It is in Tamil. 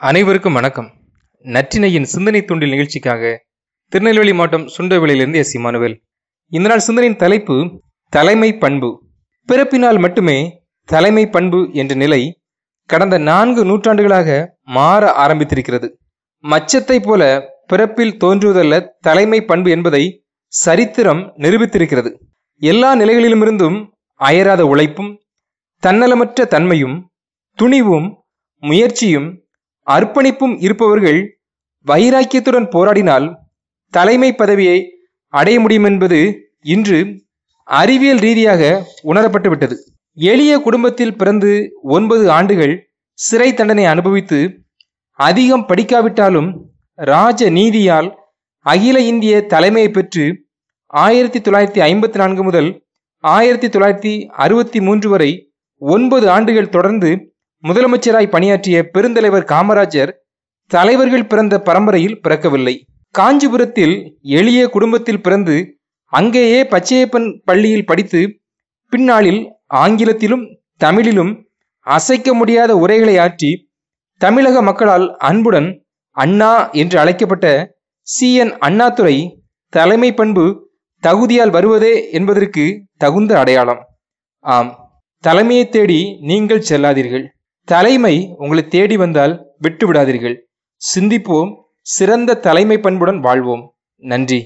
அனைவருக்கும் வணக்கம். நற்றினையின் சிந்தனை தூண்டில் நிகழ்ச்சிக்காக திருநெல்வேலி மாவட்டம் சுண்டவெளியிலிருந்து எஸ். இமானுவேல். இந்த நாள் சிந்தனையின் தலைப்பு தலைமை பண்பு. பிறப்பினால் மட்டுமே தலைமை பண்பு என்ற நிலை கடந்த நான்கு நூற்றாண்டுகளாக மாற ஆரம்பித்திருக்கிறது. மச்சத்தை போல பிறப்பில் தோன்றுவதல்ல தலைமை பண்பு என்பதை சரித்திரம் நிரூபித்திருக்கிறது. எல்லா நிலைகளிலுமிருந்தும் அயராத உழைப்பும் தன்னலமற்ற தன்மையும் துணிவும் முயற்சியும் அர்ப்பணிப்பும் இருப்பவர்கள் வைராக்கியத்துடன் போராடினால் தலைமை பதவியை அடைய முடியும் என்பது இன்று அறிவியல் ரீதியாக உணரப்பட்டுவிட்டது எளிய குடும்பத்தில் பிறந்து ஒன்பது ஆண்டுகள் சிறை தண்டனை அனுபவித்து அதிகம் படிக்காவிட்டாலும் ராஜ நீதியால் அகில இந்திய தலைமையை பெற்று ஆயிரத்தி தொள்ளாயிரத்தி ஐம்பத்தி நான்கு முதல் ஆயிரத்தி தொள்ளாயிரத்தி அறுபத்தி மூன்று வரை ஒன்பது ஆண்டுகள் தொடர்ந்து முதலமைச்சராய் பணியாற்றிய பெருந்தலைவர் காமராஜர் தலைவர்கள் பிறந்த பரம்பரையில் பிறக்கவில்லை. காஞ்சிபுரத்தில் எளிய குடும்பத்தில் பிறந்து அங்கேயே பச்சையப்பன் பள்ளியில் படித்து பின்னாளில் ஆங்கிலத்திலும் தமிழிலும் அசைக்க முடியாத உரைகளை ஆற்றி தமிழக மக்களால் அன்புடன் அண்ணா என்று அழைக்கப்பட்ட சி. என். அண்ணாதுரை தலைமை பண்பு தகுதியால் வருவதே என்பதற்கு தகுந்த அடையாளம். ஆம் தலைமையை தேடி நீங்கள் செல்லாதீர்கள். தலைமை உங்களை தேடி வந்தால் விட்டு விடாதீர்கள் சிந்திப்போம். சிறந்த தலைமை பண்புடன் வாழ்வோம். நன்றி.